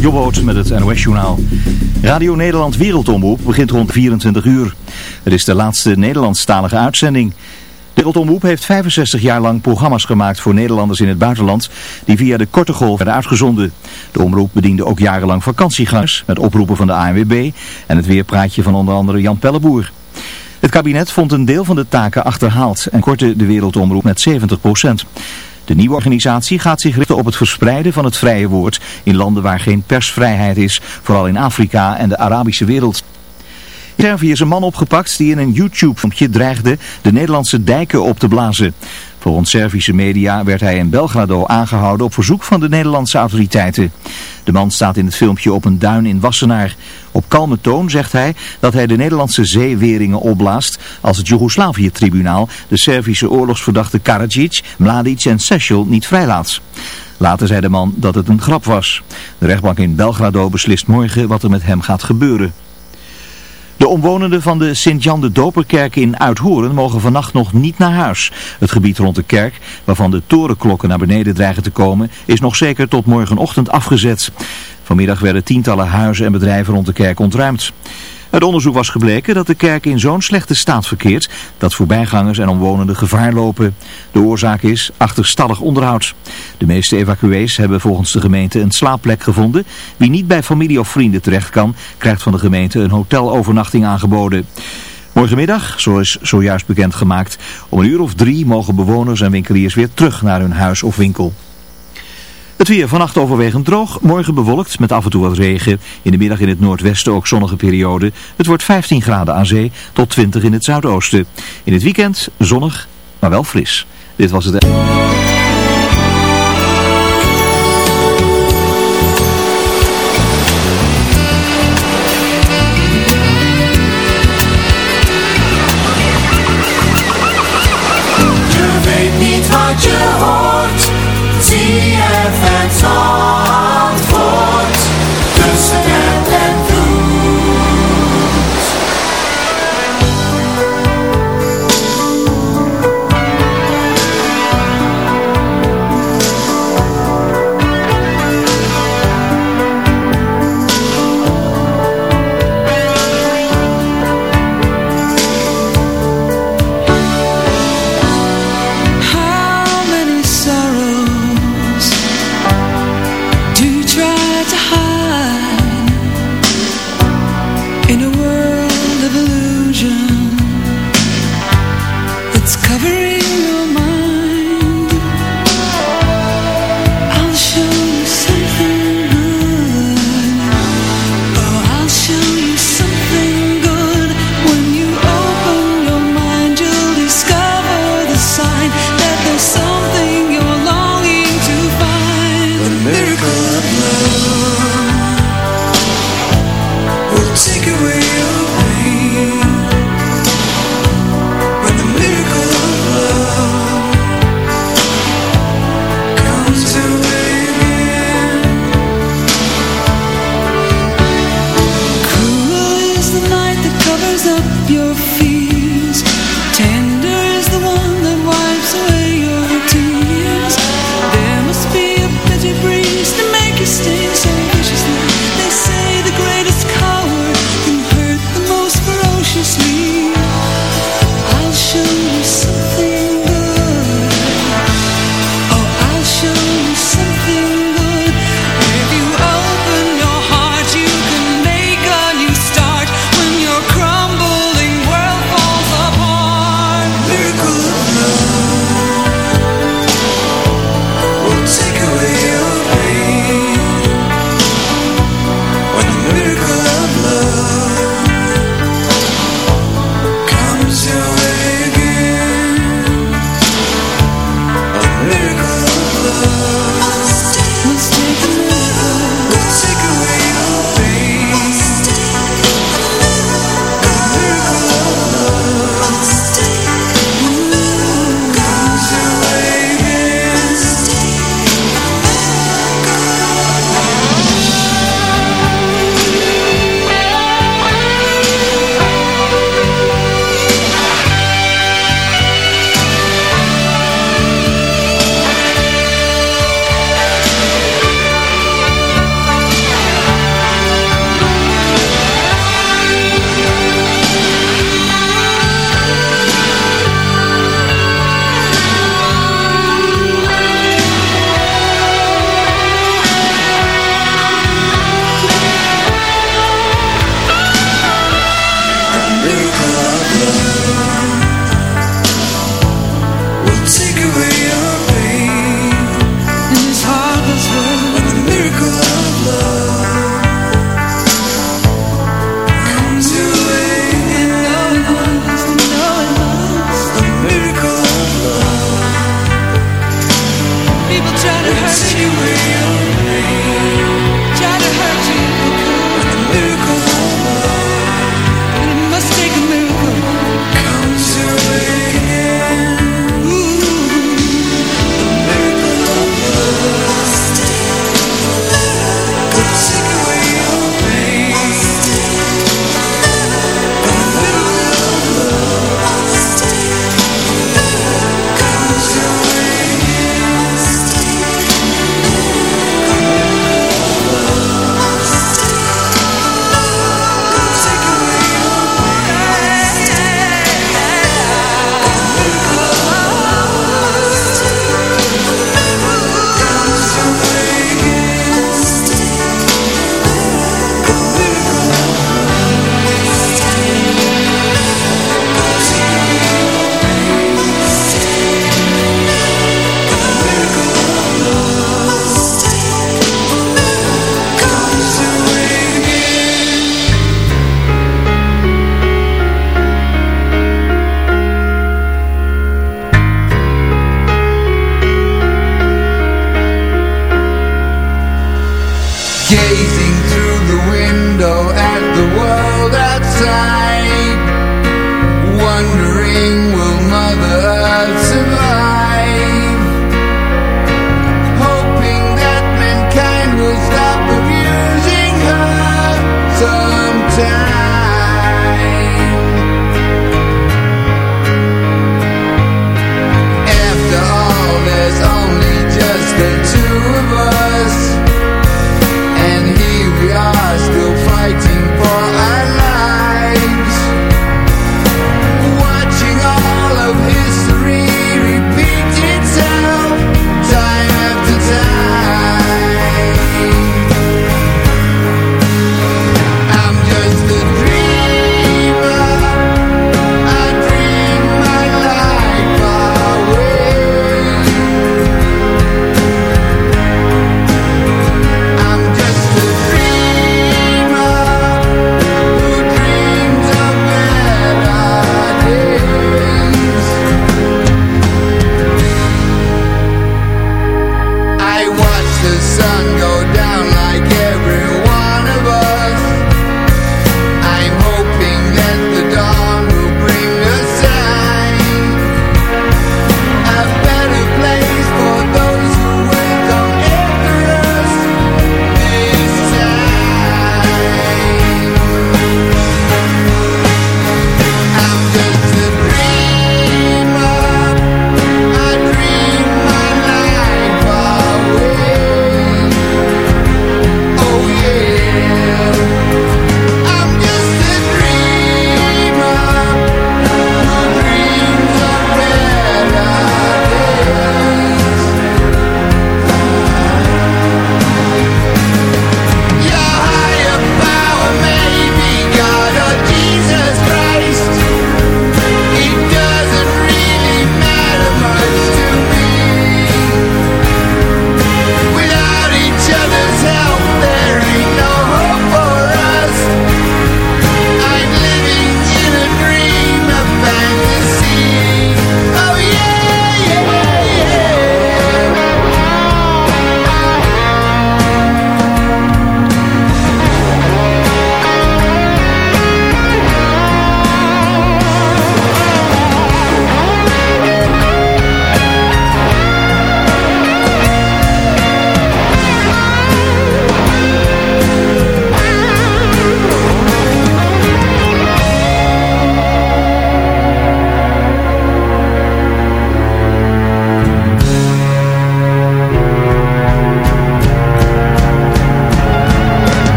Jobboot met het NOS-journaal. Radio Nederland Wereldomroep begint rond 24 uur. Het is de laatste Nederlandstalige uitzending. Wereldomroep heeft 65 jaar lang programma's gemaakt voor Nederlanders in het buitenland... die via de korte golf werden uitgezonden. De omroep bediende ook jarenlang vakantiegangers met oproepen van de ANWB... en het weerpraatje van onder andere Jan Pelleboer. Het kabinet vond een deel van de taken achterhaald en kortte de Wereldomroep met 70 procent. De nieuwe organisatie gaat zich richten op het verspreiden van het vrije woord in landen waar geen persvrijheid is, vooral in Afrika en de Arabische wereld. Servië is een man opgepakt die in een YouTube-filmpje dreigde de Nederlandse dijken op te blazen. Volgens Servische media werd hij in Belgrado aangehouden op verzoek van de Nederlandse autoriteiten. De man staat in het filmpje op een duin in Wassenaar. Op kalme toon zegt hij dat hij de Nederlandse zeeweringen opblaast als het Joegoslavië-tribunaal de Servische oorlogsverdachte Karadzic, Mladic en Sechel niet vrijlaat. Later zei de man dat het een grap was. De rechtbank in Belgrado beslist morgen wat er met hem gaat gebeuren. De omwonenden van de Sint-Jan de Doperkerk in Uithoren mogen vannacht nog niet naar huis. Het gebied rond de kerk, waarvan de torenklokken naar beneden dreigen te komen, is nog zeker tot morgenochtend afgezet. Vanmiddag werden tientallen huizen en bedrijven rond de kerk ontruimd. Het onderzoek was gebleken dat de kerk in zo'n slechte staat verkeert dat voorbijgangers en omwonenden gevaar lopen. De oorzaak is achterstallig onderhoud. De meeste evacuees hebben volgens de gemeente een slaapplek gevonden. Wie niet bij familie of vrienden terecht kan, krijgt van de gemeente een hotelovernachting aangeboden. Morgenmiddag, zo is zojuist bekendgemaakt, om een uur of drie mogen bewoners en winkeliers weer terug naar hun huis of winkel. Het weer vannacht overwegend droog, morgen bewolkt met af en toe wat regen. In de middag in het noordwesten ook zonnige periode. Het wordt 15 graden aan zee tot 20 in het zuidoosten. In het weekend zonnig, maar wel fris. Dit was het...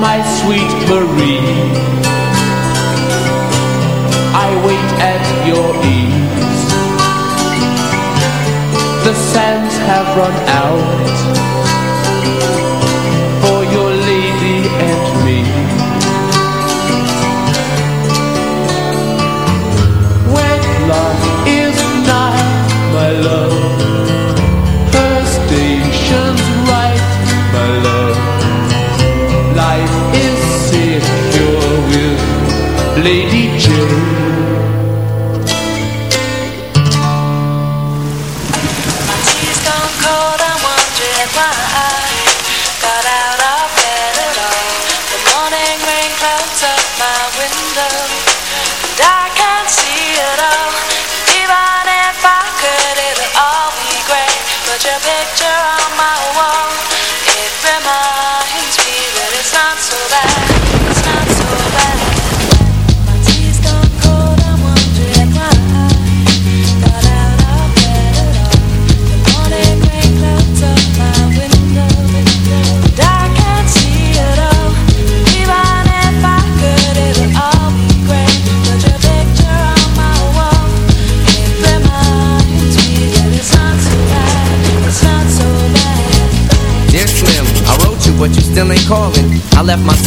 my sweet Marie. I wait at your ease. The sands have run out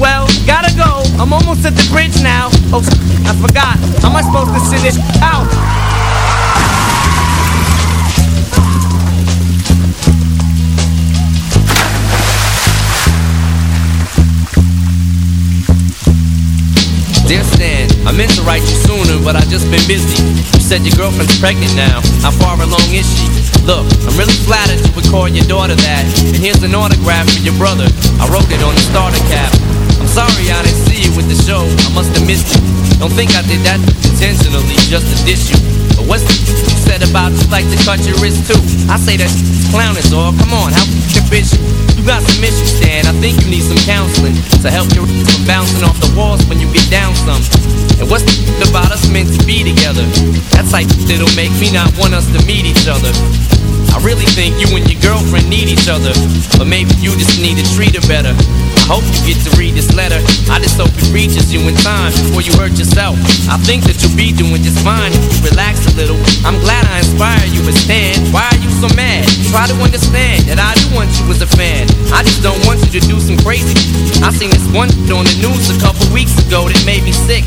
Well, gotta go. I'm almost at the bridge now. Oh, I forgot. How am I supposed to send this out? Dear Stan, I meant to write you sooner, but I just been busy. You said your girlfriend's pregnant now. How far along is she? Look, I'm really flattered you would call your daughter that. And here's an autograph for your brother. I wrote it on the starter cap. Sorry I didn't see you with the show. I must have missed you. Don't think I did that intentionally just to diss you. But what's the you said about you like to cut your wrist too? I say that clown is all. Come on, how the bitch you got some issues, Dan. I think you need some counseling to help your from bouncing off the walls when you get down some. And what's the about us meant to be together? That's like that'll make me not want us to meet each other. I really think you and your girlfriend need each other, but maybe you just need to treat her better. I hope you get to read this letter. I just hope it reaches you in time before you hurt yourself. I think that you'll be doing just fine if you relax a little. I'm glad I inspire you, but Stan, why are you so mad? Try to understand that I do want you as a fan. I just don't want you to do some crazy. I seen this one on the news a couple weeks ago that made me sick.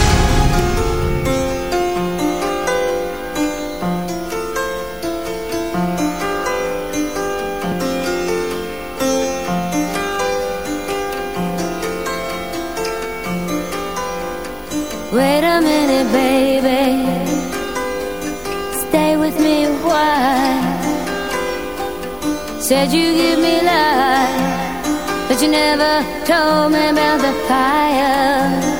Said you give me life, but you never told me about the fire.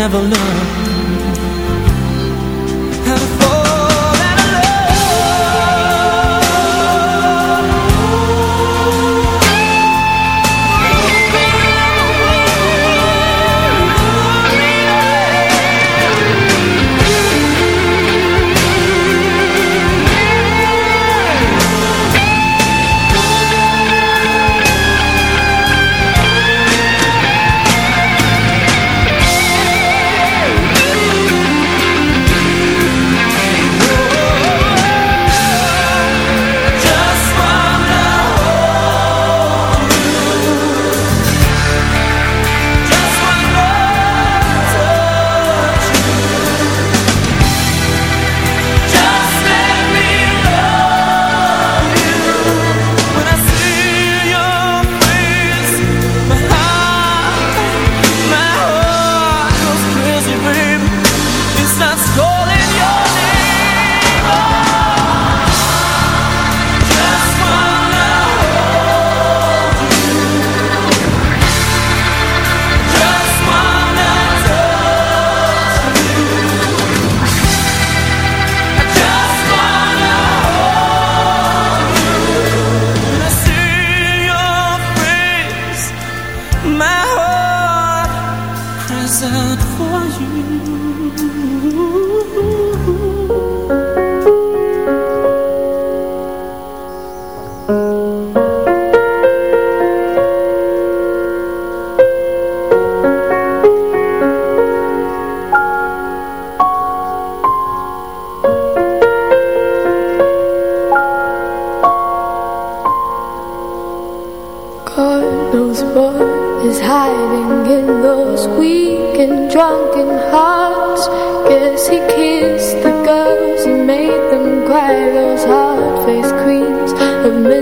never loved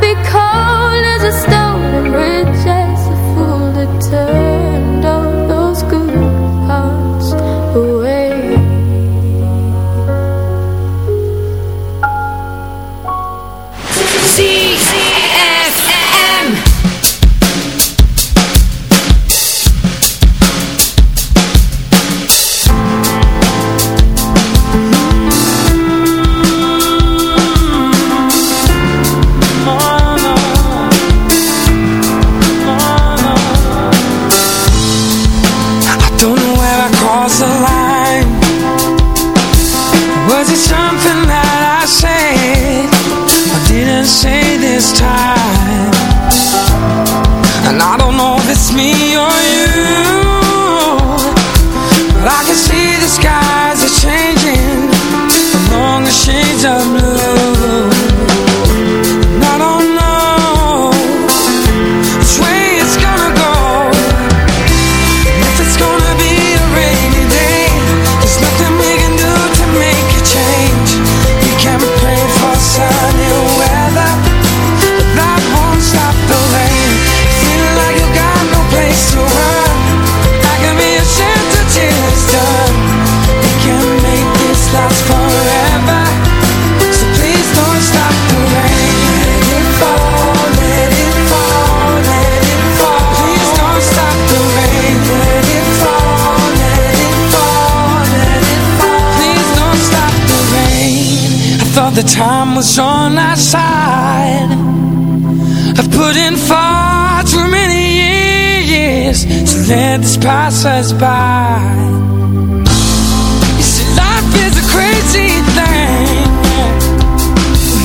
because let this pass by You see, life is a crazy thing.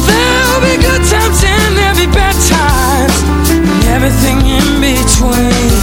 There'll be good times and there'll be bad times And everything in between.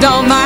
don't mind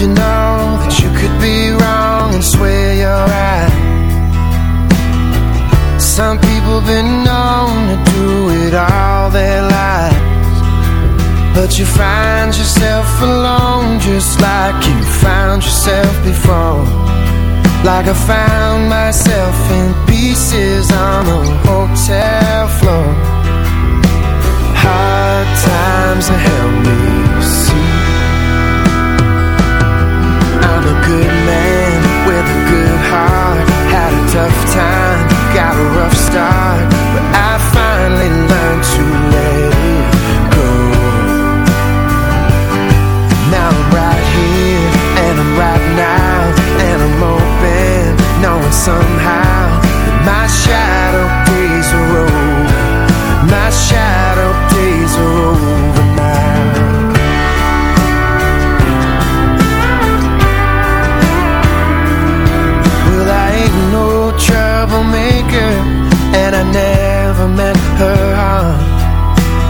you know that you could be wrong and swear you're right? Some people been known to do it all their lives But you find yourself alone just like you found yourself before Like I found myself in pieces on a hotel floor Hard times have helped me